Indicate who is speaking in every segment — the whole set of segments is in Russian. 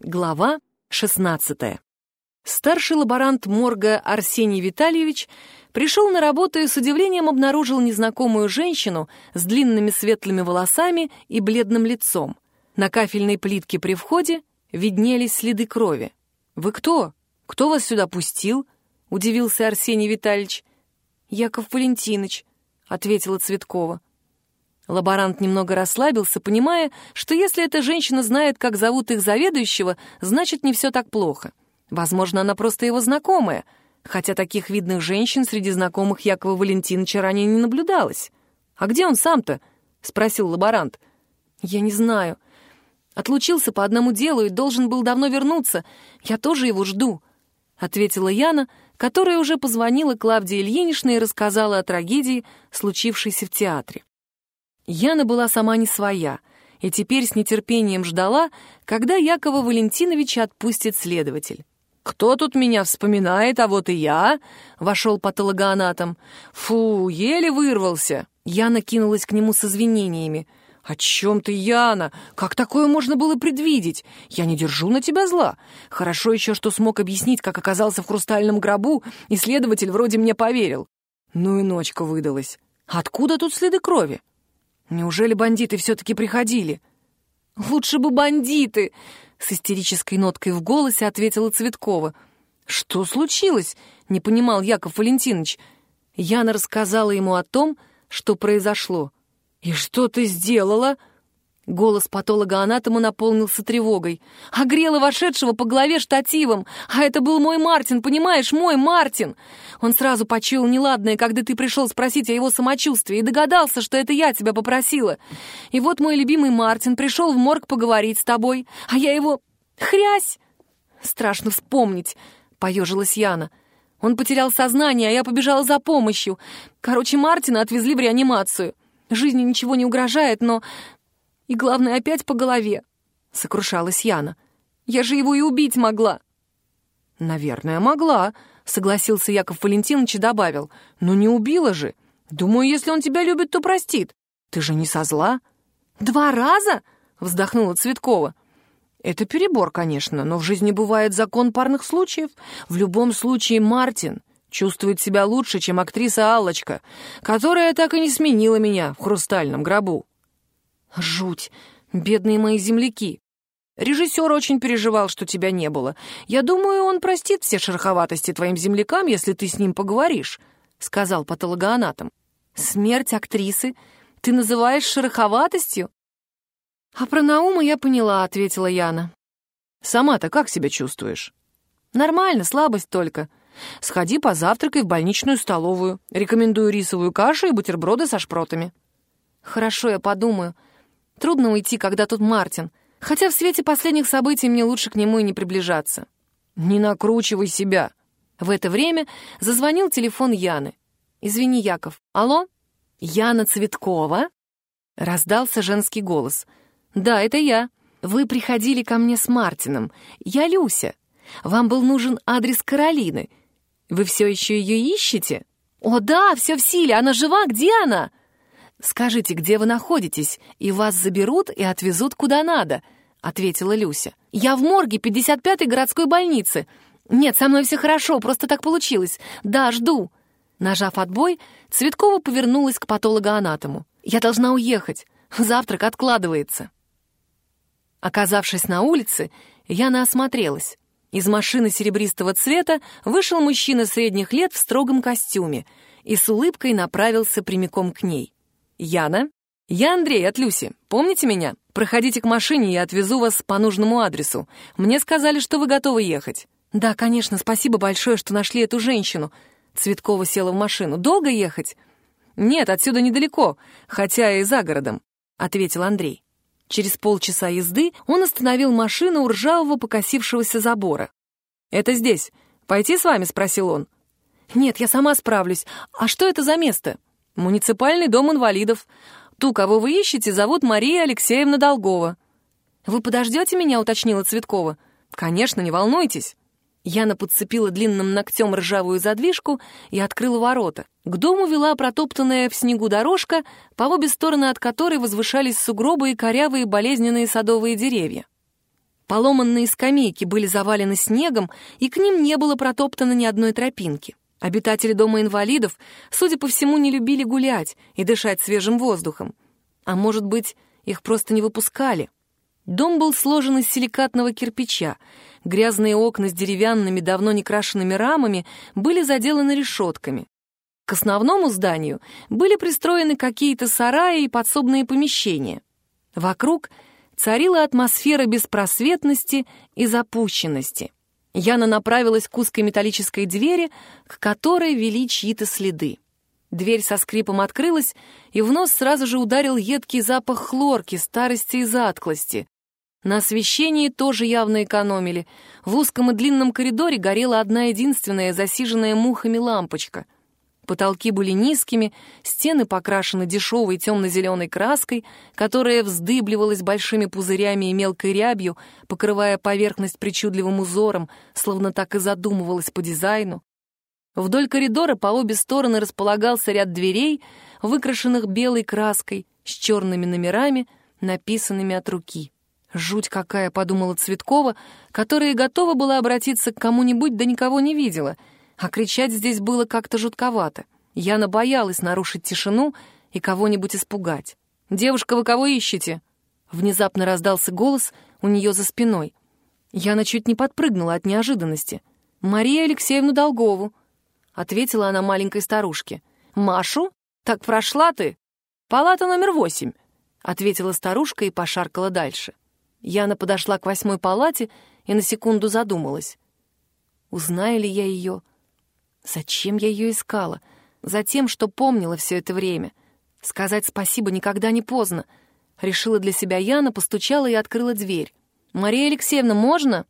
Speaker 1: Глава 16. Старший лаборант морга Арсений Витальевич пришел на работу и с удивлением обнаружил незнакомую женщину с длинными светлыми волосами и бледным лицом. На кафельной плитке при входе виднелись следы крови. «Вы кто? Кто вас сюда пустил?» — удивился Арсений Витальевич. «Яков Валентинович», — ответила Цветкова. Лаборант немного расслабился, понимая, что если эта женщина знает, как зовут их заведующего, значит, не все так плохо. Возможно, она просто его знакомая, хотя таких видных женщин среди знакомых Якова Валентиновича ранее не наблюдалось. «А где он сам-то?» — спросил лаборант. «Я не знаю. Отлучился по одному делу и должен был давно вернуться. Я тоже его жду», — ответила Яна, которая уже позвонила Клавдии Ильиничне и рассказала о трагедии, случившейся в театре. Яна была сама не своя и теперь с нетерпением ждала, когда Якова Валентиновича отпустит следователь. «Кто тут меня вспоминает, а вот и я?» — вошел патологоанатом. «Фу, еле вырвался!» Яна кинулась к нему с извинениями. «О чем ты, Яна? Как такое можно было предвидеть? Я не держу на тебя зла. Хорошо еще, что смог объяснить, как оказался в хрустальном гробу, и следователь вроде мне поверил. Ну и ночка выдалась. Откуда тут следы крови?» Неужели бандиты все-таки приходили? Лучше бы бандиты! С истерической ноткой в голосе ответила Цветкова. Что случилось? Не понимал Яков Валентинович. Яна рассказала ему о том, что произошло. «И что ты сделала?» Голос патолога-анатома наполнился тревогой. «Огрела вошедшего по голове штативом! А это был мой Мартин, понимаешь, мой Мартин!» Он сразу почуял неладное, когда ты пришел спросить о его самочувствии, и догадался, что это я тебя попросила. И вот мой любимый Мартин пришел в морг поговорить с тобой, а я его... хрясь! Страшно вспомнить, — поежилась Яна. Он потерял сознание, а я побежала за помощью. Короче, Мартина отвезли в реанимацию. Жизни ничего не угрожает, но и, главное, опять по голове. Сокрушалась Яна. Я же его и убить могла. Наверное, могла, согласился Яков Валентинович и добавил. Но не убила же. Думаю, если он тебя любит, то простит. Ты же не со зла. Два раза? Вздохнула Цветкова. Это перебор, конечно, но в жизни бывает закон парных случаев. В любом случае Мартин чувствует себя лучше, чем актриса Аллочка, которая так и не сменила меня в хрустальном гробу. Жуть! Бедные мои земляки! Режиссер очень переживал, что тебя не было. Я думаю, он простит все шероховатости твоим землякам, если ты с ним поговоришь», — сказал патологоанатом. «Смерть актрисы ты называешь шероховатостью?» «А про Наума я поняла», — ответила Яна. «Сама-то как себя чувствуешь?» «Нормально, слабость только. Сходи позавтракай в больничную столовую. Рекомендую рисовую кашу и бутерброды со шпротами». «Хорошо, я подумаю», Трудно уйти, когда тут Мартин. Хотя в свете последних событий мне лучше к нему и не приближаться. Не накручивай себя. В это время зазвонил телефон Яны. «Извини, Яков. Алло? Яна Цветкова?» Раздался женский голос. «Да, это я. Вы приходили ко мне с Мартином. Я Люся. Вам был нужен адрес Каролины. Вы все еще ее ищете?» «О, да, все в силе. Она жива? Где она?» «Скажите, где вы находитесь, и вас заберут и отвезут куда надо», — ответила Люся. «Я в морге 55-й городской больницы. Нет, со мной все хорошо, просто так получилось. Да, жду». Нажав отбой, Цветкова повернулась к патологоанатому. «Я должна уехать. Завтрак откладывается». Оказавшись на улице, Яна осмотрелась. Из машины серебристого цвета вышел мужчина средних лет в строгом костюме и с улыбкой направился прямиком к ней. «Яна? Я Андрей от Люси. Помните меня? Проходите к машине, я отвезу вас по нужному адресу. Мне сказали, что вы готовы ехать». «Да, конечно, спасибо большое, что нашли эту женщину». Цветкова села в машину. «Долго ехать?» «Нет, отсюда недалеко, хотя и за городом», — ответил Андрей. Через полчаса езды он остановил машину у ржавого покосившегося забора. «Это здесь. Пойти с вами?» — спросил он. «Нет, я сама справлюсь. А что это за место?» «Муниципальный дом инвалидов. Ту, кого вы ищете, зовут Мария Алексеевна Долгова». «Вы подождете меня?» — уточнила Цветкова. «Конечно, не волнуйтесь». Яна подцепила длинным ногтем ржавую задвижку и открыла ворота. К дому вела протоптанная в снегу дорожка, по обе стороны от которой возвышались сугробы и корявые болезненные садовые деревья. Поломанные скамейки были завалены снегом, и к ним не было протоптано ни одной тропинки. Обитатели дома инвалидов, судя по всему, не любили гулять и дышать свежим воздухом. А может быть, их просто не выпускали. Дом был сложен из силикатного кирпича. Грязные окна с деревянными, давно не крашенными рамами были заделаны решетками. К основному зданию были пристроены какие-то сараи и подсобные помещения. Вокруг царила атмосфера беспросветности и запущенности. Яна направилась к узкой металлической двери, к которой вели чьи-то следы. Дверь со скрипом открылась, и в нос сразу же ударил едкий запах хлорки, старости и затклости. На освещении тоже явно экономили. В узком и длинном коридоре горела одна единственная засиженная мухами лампочка. Потолки были низкими, стены покрашены дешевой темно-зеленой краской, которая вздыбливалась большими пузырями и мелкой рябью, покрывая поверхность причудливым узором, словно так и задумывалась по дизайну. Вдоль коридора по обе стороны располагался ряд дверей, выкрашенных белой краской, с черными номерами, написанными от руки. «Жуть какая!» — подумала Цветкова, которая готова была обратиться к кому-нибудь, да никого не видела. А кричать здесь было как-то жутковато. Яна боялась нарушить тишину и кого-нибудь испугать. «Девушка, вы кого ищете?» Внезапно раздался голос у нее за спиной. Яна чуть не подпрыгнула от неожиданности. «Мария Алексеевну Долгову», — ответила она маленькой старушке. «Машу? Так прошла ты? Палата номер восемь», — ответила старушка и пошаркала дальше. Яна подошла к восьмой палате и на секунду задумалась. Узнаю ли я ее? Зачем я ее искала? Затем, что помнила все это время. Сказать спасибо никогда не поздно. Решила для себя Яна, постучала и открыла дверь. «Мария Алексеевна, можно?»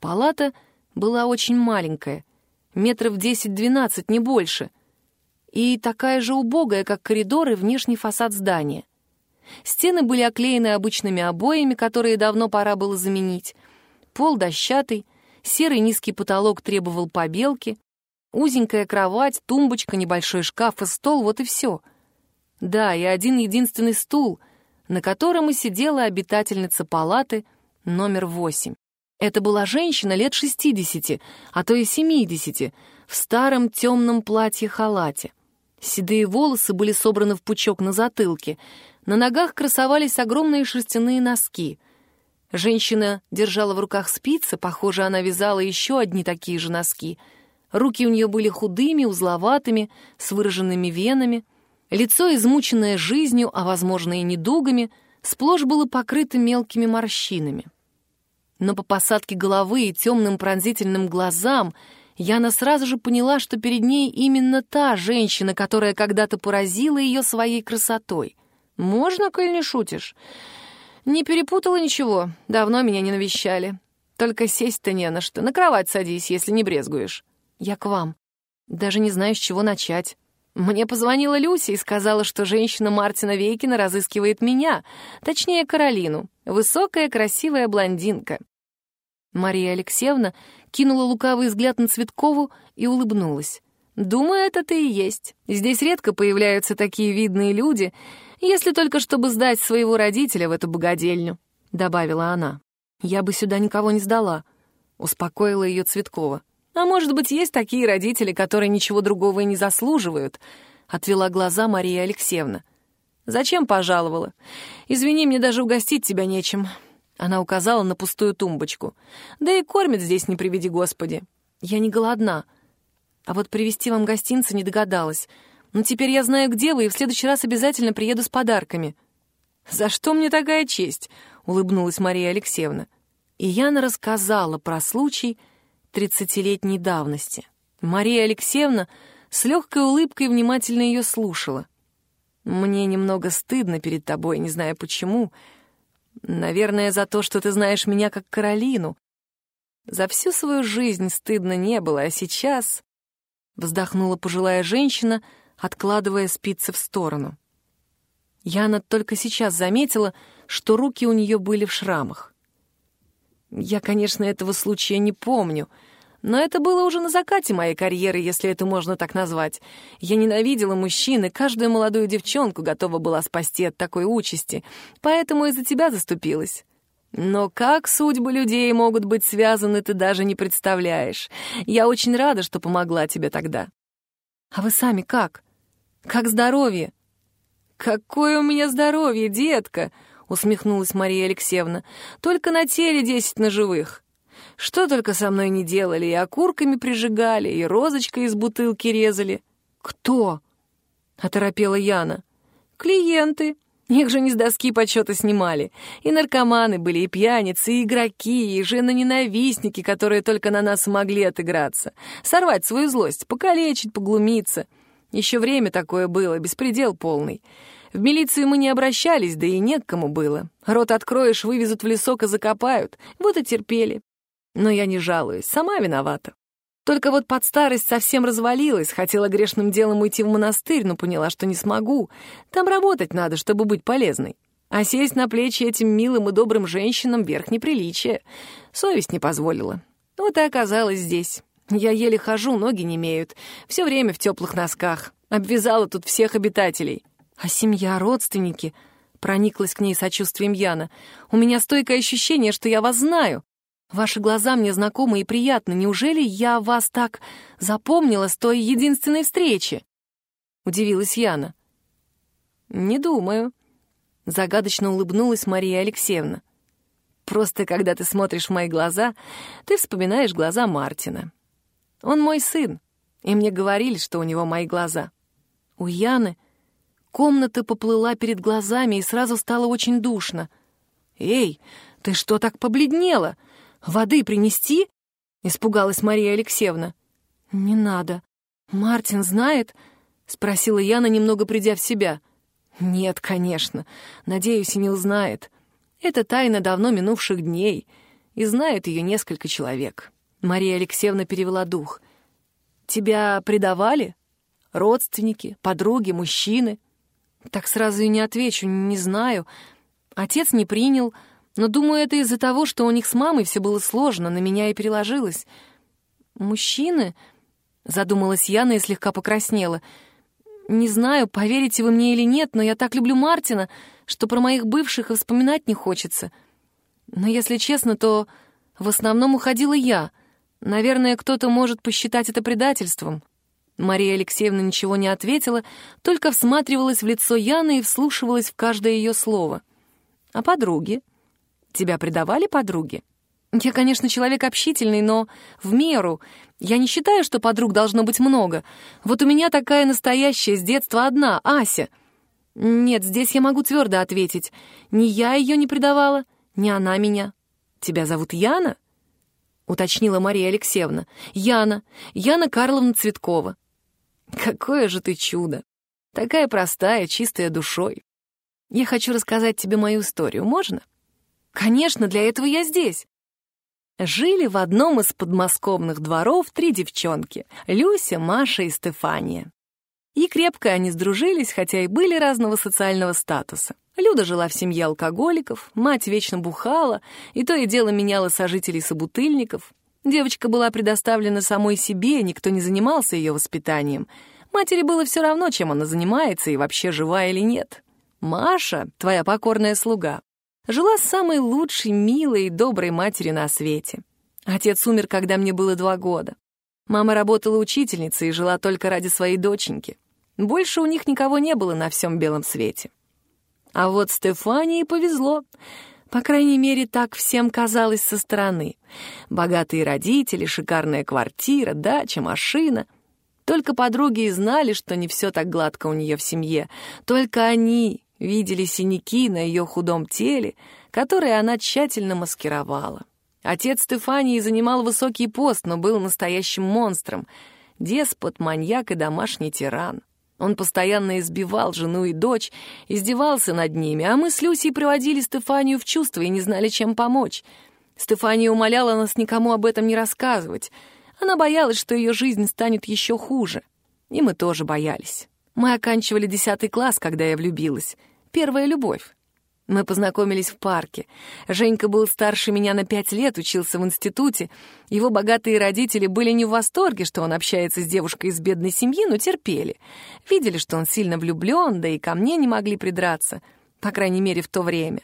Speaker 1: Палата была очень маленькая, метров десять-двенадцать, не больше, и такая же убогая, как коридор и внешний фасад здания. Стены были оклеены обычными обоями, которые давно пора было заменить. Пол дощатый, серый низкий потолок требовал побелки, узенькая кровать, тумбочка, небольшой шкаф и стол — вот и все. Да, и один единственный стул, на котором и сидела обитательница палаты номер восемь. Это была женщина лет шестидесяти, а то и семидесяти, в старом темном платье-халате. Седые волосы были собраны в пучок на затылке — на ногах красовались огромные шерстяные носки. Женщина держала в руках спицы, похоже, она вязала еще одни такие же носки. Руки у нее были худыми, узловатыми, с выраженными венами. Лицо, измученное жизнью, а, возможно, и недугами, сплошь было покрыто мелкими морщинами. Но по посадке головы и темным пронзительным глазам Яна сразу же поняла, что перед ней именно та женщина, которая когда-то поразила ее своей красотой. «Можно, коль не шутишь?» «Не перепутала ничего. Давно меня не навещали. Только сесть-то не на что. На кровать садись, если не брезгуешь». «Я к вам. Даже не знаю, с чего начать». Мне позвонила Люся и сказала, что женщина Мартина Вейкина разыскивает меня, точнее, Каролину, высокая, красивая блондинка. Мария Алексеевна кинула лукавый взгляд на Цветкову и улыбнулась. «Думаю, это ты и есть. Здесь редко появляются такие видные люди, если только чтобы сдать своего родителя в эту богадельню», — добавила она. «Я бы сюда никого не сдала», — успокоила ее Цветкова. «А может быть, есть такие родители, которые ничего другого и не заслуживают», — отвела глаза Мария Алексеевна. «Зачем пожаловала? Извини, мне даже угостить тебя нечем». Она указала на пустую тумбочку. «Да и кормят здесь, не приведи Господи. Я не голодна. А вот привезти вам гостинцы не догадалась. Но теперь я знаю, где вы, и в следующий раз обязательно приеду с подарками». «За что мне такая честь?» — улыбнулась Мария Алексеевна. И Яна рассказала про случай тридцатилетней давности. Мария Алексеевна с легкой улыбкой внимательно ее слушала. «Мне немного стыдно перед тобой, не знаю почему. Наверное, за то, что ты знаешь меня как Каролину. За всю свою жизнь стыдно не было, а сейчас...» Вздохнула пожилая женщина — откладывая спицы в сторону. Яна только сейчас заметила, что руки у нее были в шрамах. Я, конечно, этого случая не помню, Но это было уже на закате моей карьеры, если это можно так назвать. Я ненавидела мужчин, и каждую молодую девчонку готова была спасти от такой участи, поэтому и за тебя заступилась. Но как судьбы людей могут быть связаны, ты даже не представляешь. Я очень рада, что помогла тебе тогда. А вы сами как? Как здоровье? Какое у меня здоровье, детка! Усмехнулась Мария Алексеевна. Только на теле десять ножевых. Что только со мной не делали, и окурками прижигали, и розочкой из бутылки резали. Кто? Оторопела Яна. Клиенты. Их же не с доски почета снимали. И наркоманы были, и пьяницы, и игроки, и жены-ненавистники, которые только на нас могли отыграться. Сорвать свою злость, покалечить, поглумиться. Еще время такое было, беспредел полный. В милицию мы не обращались, да и нет кому было. Рот откроешь, вывезут в лесок и закопают. Вот и терпели. Но я не жалуюсь, сама виновата. Только вот под старость совсем развалилась, хотела грешным делом уйти в монастырь, но поняла, что не смогу. Там работать надо, чтобы быть полезной. А сесть на плечи этим милым и добрым женщинам — верх неприличия. Совесть не позволила. Вот и оказалась здесь. Я еле хожу, ноги не имеют. Все время в теплых носках. Обвязала тут всех обитателей. А семья, родственники... Прониклась к ней сочувствием Яна. «У меня стойкое ощущение, что я вас знаю. Ваши глаза мне знакомы и приятны. Неужели я вас так запомнила с той единственной встречи?» Удивилась Яна. «Не думаю», — загадочно улыбнулась Мария Алексеевна. «Просто когда ты смотришь в мои глаза, ты вспоминаешь глаза Мартина. Он мой сын, и мне говорили, что у него мои глаза. У Яны комната поплыла перед глазами, и сразу стало очень душно. «Эй, ты что так побледнела?» Воды принести?» — испугалась Мария Алексеевна. «Не надо. Мартин знает?» — спросила Яна, немного придя в себя. «Нет, конечно. Надеюсь, и не узнает. Это тайна давно минувших дней, и знает ее несколько человек». Мария Алексеевна перевела дух. «Тебя предавали? Родственники, подруги, мужчины?» «Так сразу и не отвечу, не знаю. Отец не принял, но, думаю, это из-за того, что у них с мамой все было сложно, на меня и переложилось. «Мужчины?» — задумалась Яна и слегка покраснела. «Не знаю, поверите вы мне или нет, но я так люблю Мартина, что про моих бывших и вспоминать не хочется. Но, если честно, то в основном уходила я. Наверное, кто-то может посчитать это предательством». Мария Алексеевна ничего не ответила, только всматривалась в лицо Яны и вслушивалась в каждое ее слово. «А подруги?» Тебя предавали подруги? Я, конечно, человек общительный, но в меру. Я не считаю, что подруг должно быть много. Вот у меня такая настоящая с детства одна, Ася. Нет, здесь я могу твердо ответить. Ни я ее не предавала, ни она меня. Тебя зовут Яна? Уточнила Мария Алексеевна. Яна. Яна Карловна Цветкова. Какое же ты чудо. Такая простая, чистая душой. Я хочу рассказать тебе мою историю, можно? — Конечно, для этого я здесь. Жили в одном из подмосковных дворов три девчонки — Люся, Маша и Стефания. И крепко они сдружились, хотя и были разного социального статуса. Люда жила в семье алкоголиков, мать вечно бухала, и то и дело меняла сожителей-собутыльников. Девочка была предоставлена самой себе, никто не занимался ее воспитанием. Матери было все равно, чем она занимается и вообще жива или нет. Маша, твоя покорная слуга, жила с самой лучшей, милой и доброй матерью на свете. Отец умер, когда мне было два года. Мама работала учительницей и жила только ради своей доченьки. Больше у них никого не было на всем белом свете. А вот Стефании повезло. По крайней мере, так всем казалось со стороны. Богатые родители, шикарная квартира, дача, машина. Только подруги и знали, что не все так гладко у нее в семье. Только они, видели синяки на ее худом теле, которые она тщательно маскировала. Отец Стефании занимал высокий пост, но был настоящим монстром. Деспот, маньяк и домашний тиран. Он постоянно избивал жену и дочь, издевался над ними, а мы с Люсей приводили Стефанию в чувство и не знали, чем помочь. Стефания умоляла нас никому об этом не рассказывать. Она боялась, что ее жизнь станет еще хуже. И мы тоже боялись. Мы оканчивали десятый класс, когда я влюбилась. Первая любовь. Мы познакомились в парке. Женька был старше меня на пять лет, учился в институте. Его богатые родители были не в восторге, что он общается с девушкой из бедной семьи, но терпели. Видели, что он сильно влюблен, да и ко мне не могли придраться. По крайней мере, в то время.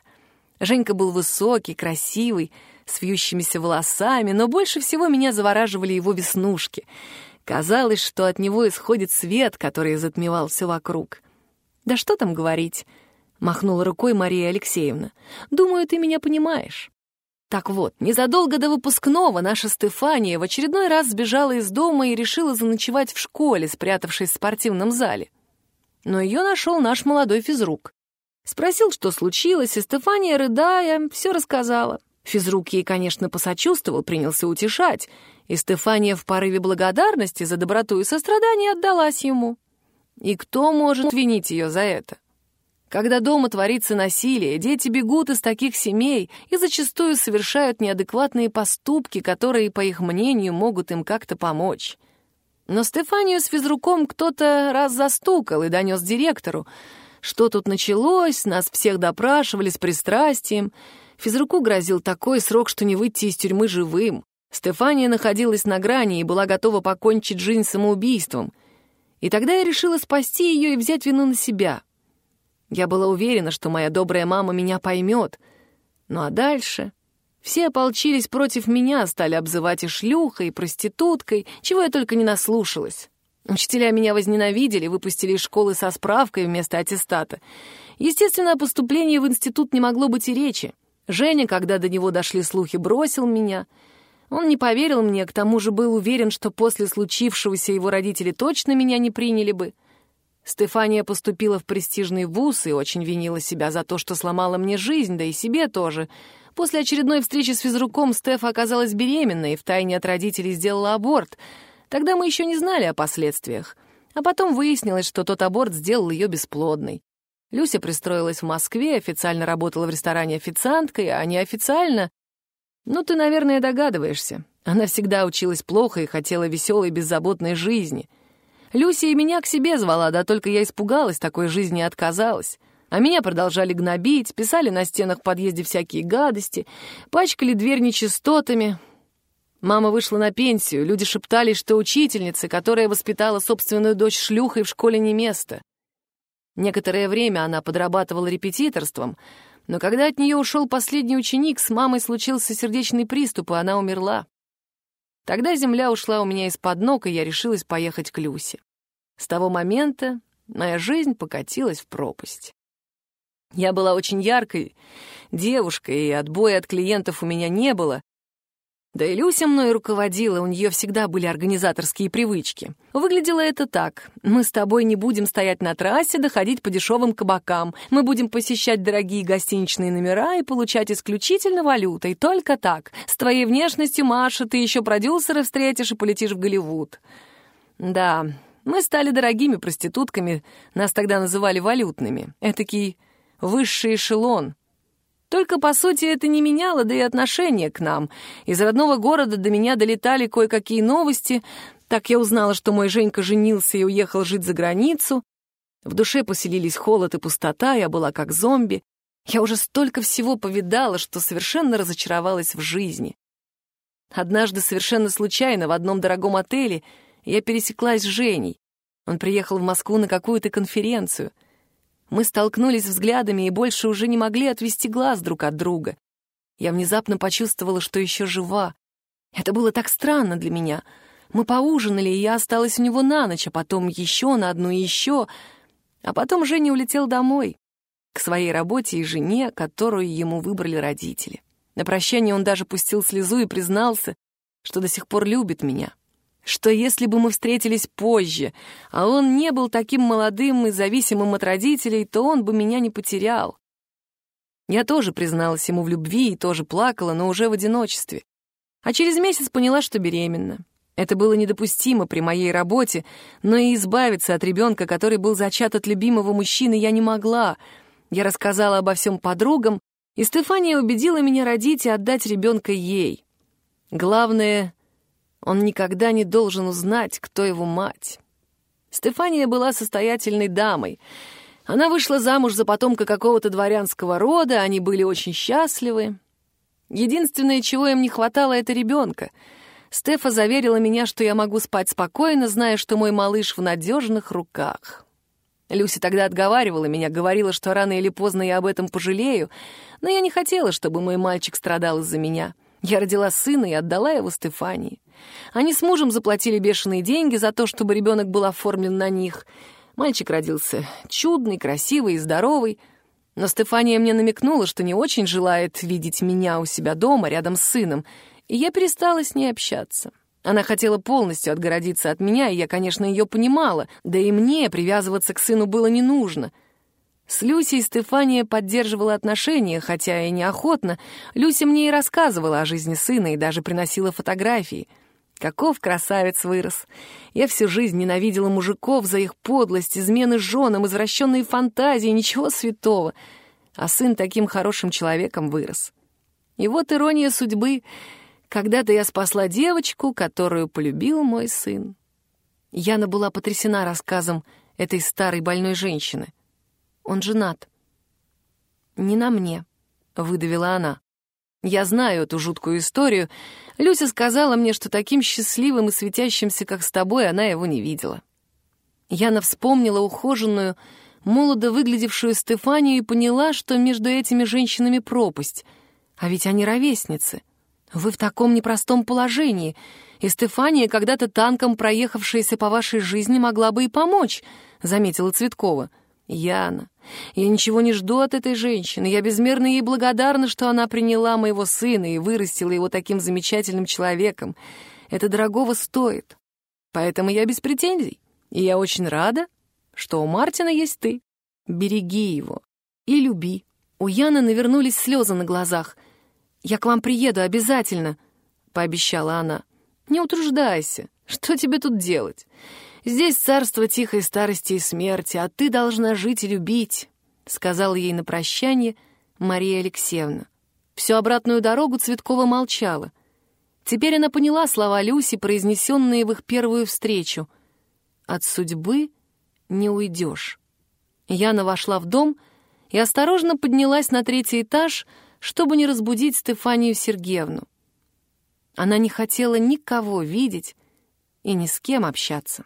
Speaker 1: Женька был высокий, красивый, с вьющимися волосами, но больше всего меня завораживали его веснушки. Казалось, что от него исходит свет, который затмевал все вокруг. Да что там говорить — махнула рукой Мария Алексеевна. «Думаю, ты меня понимаешь». Так вот, незадолго до выпускного наша Стефания в очередной раз сбежала из дома и решила заночевать в школе, спрятавшись в спортивном зале. Но ее нашел наш молодой физрук. Спросил, что случилось, и Стефания, рыдая, все рассказала. Физрук ей, конечно, посочувствовал, принялся утешать, и Стефания в порыве благодарности за доброту и сострадание отдалась ему. И кто может винить ее за это? Когда дома творится насилие, дети бегут из таких семей и зачастую совершают неадекватные поступки, которые, по их мнению, могут им как-то помочь. Но Стефанию с физруком кто-то раз застукал и донес директору. Что тут началось, нас всех допрашивали с пристрастием. Физруку грозил такой срок, что не выйти из тюрьмы живым. Стефания находилась на грани и была готова покончить жизнь самоубийством. И тогда я решила спасти ее и взять вину на себя — я была уверена, что моя добрая мама меня поймет. Ну а дальше... Все ополчились против меня, стали обзывать и шлюхой, и проституткой, чего я только не наслушалась. Учителя меня возненавидели, выпустили из школы со справкой вместо аттестата. Естественно, о поступлении в институт не могло быть и речи. Женя, когда до него дошли слухи, бросил меня. Он не поверил мне, к тому же был уверен, что после случившегося его родители точно меня не приняли бы. Стефания поступила в престижный вуз и очень винила себя за то, что сломала мне жизнь, да и себе тоже. После очередной встречи с физруком Стефа оказалась беременной и втайне от родителей сделала аборт. Тогда мы еще не знали о последствиях. А потом выяснилось, что тот аборт сделал ее бесплодной. Люся пристроилась в Москве, официально работала в ресторане официанткой, а неофициально... Ну, ты, наверное, догадываешься. Она всегда училась плохо и хотела веселой, беззаботной жизни — Люся и меня к себе звала, да только я испугалась такой жизни и отказалась. А меня продолжали гнобить, писали на стенах в подъезде всякие гадости, пачкали дверь нечистотами. Мама вышла на пенсию, люди шептались, что учительнице, которая воспитала собственную дочь шлюхой в школе не место. Некоторое время она подрабатывала репетиторством, но когда от нее ушел последний ученик, с мамой случился сердечный приступ, и она умерла. Тогда земля ушла у меня из-под ног, и я решилась поехать к Люсе. С того момента моя жизнь покатилась в пропасть. Я была очень яркой девушкой, и отбоя от клиентов у меня не было, да и Люся мной руководила, у нее всегда были организаторские привычки. Выглядело это так. Мы с тобой не будем стоять на трассе, доходить по дешевым кабакам. Мы будем посещать дорогие гостиничные номера и получать исключительно валютой. Только так. С твоей внешностью, Маша, ты еще продюсера встретишь и полетишь в Голливуд. Да, мы стали дорогими проститутками, нас тогда называли валютными. Этакий высший эшелон — только, по сути, это не меняло, да и отношение к нам. Из родного города до меня долетали кое-какие новости. Так я узнала, что мой Женька женился и уехал жить за границу. В душе поселились холод и пустота, я была как зомби. Я уже столько всего повидала, что совершенно разочаровалась в жизни. Однажды совершенно случайно в одном дорогом отеле я пересеклась с Женей. Он приехал в Москву на какую-то конференцию — мы столкнулись взглядами и больше уже не могли отвести глаз друг от друга. Я внезапно почувствовала, что еще жива. Это было так странно для меня. Мы поужинали, и я осталась у него на ночь, а потом еще на одну и еще. А потом Женя улетел домой, к своей работе и жене, которую ему выбрали родители. На прощание он даже пустил слезу и признался, что до сих пор любит меня что если бы мы встретились позже, а он не был таким молодым и зависимым от родителей, то он бы меня не потерял. Я тоже призналась ему в любви и тоже плакала, но уже в одиночестве. А через месяц поняла, что беременна. Это было недопустимо при моей работе, но и избавиться от ребенка, который был зачат от любимого мужчины, я не могла. Я рассказала обо всем подругам, и Стефания убедила меня родить и отдать ребенка ей. Главное — он никогда не должен узнать, кто его мать. Стефания была состоятельной дамой. Она вышла замуж за потомка какого-то дворянского рода, они были очень счастливы. Единственное, чего им не хватало, — это ребенка. Стефа заверила меня, что я могу спать спокойно, зная, что мой малыш в надежных руках. Люси тогда отговаривала меня, говорила, что рано или поздно я об этом пожалею, но я не хотела, чтобы мой мальчик страдал из-за меня. Я родила сына и отдала его Стефании. Они с мужем заплатили бешеные деньги за то, чтобы ребенок был оформлен на них. Мальчик родился чудный, красивый и здоровый, но Стефания мне намекнула, что не очень желает видеть меня у себя дома рядом с сыном, и я перестала с ней общаться. Она хотела полностью отгородиться от меня, и я, конечно, ее понимала, да и мне привязываться к сыну было не нужно. С Люсей Стефания поддерживала отношения, хотя и неохотно. Люся мне и рассказывала о жизни сына и даже приносила фотографии. Каков красавец вырос. Я всю жизнь ненавидела мужиков за их подлость, измены женам, извращенные фантазии, ничего святого. А сын таким хорошим человеком вырос. И вот ирония судьбы — когда-то я спасла девочку, которую полюбил мой сын. Яна была потрясена рассказом этой старой больной женщины. Он женат. «Не на мне», — выдавила она. «Я знаю эту жуткую историю. Люся сказала мне, что таким счастливым и светящимся, как с тобой, она его не видела». Яна вспомнила ухоженную, молодо выглядевшую Стефанию и поняла, что между этими женщинами пропасть. А ведь они ровесницы — «Вы в таком непростом положении, и Стефания, когда-то танком проехавшаяся по вашей жизни, могла бы и помочь», — заметила Цветкова. «Яна, я ничего не жду от этой женщины. Я безмерно ей благодарна, что она приняла моего сына и вырастила его таким замечательным человеком. Это дорогого стоит. Поэтому я без претензий. И я очень рада, что у Мартина есть ты. Береги его и люби». У Яны навернулись слезы на глазах — «Я к вам приеду обязательно», — пообещала она. «Не утруждайся. Что тебе тут делать? Здесь царство тихой старости и смерти, а ты должна жить и любить», — сказала ей на прощание Мария Алексеевна. Всю обратную дорогу Цветкова молчала. Теперь она поняла слова Люси, произнесенные в их первую встречу. «От судьбы не уйдешь». Яна вошла в дом и осторожно поднялась на третий этаж, — чтобы не разбудить Стефанию Сергеевну. Она не хотела никого видеть и ни с кем общаться.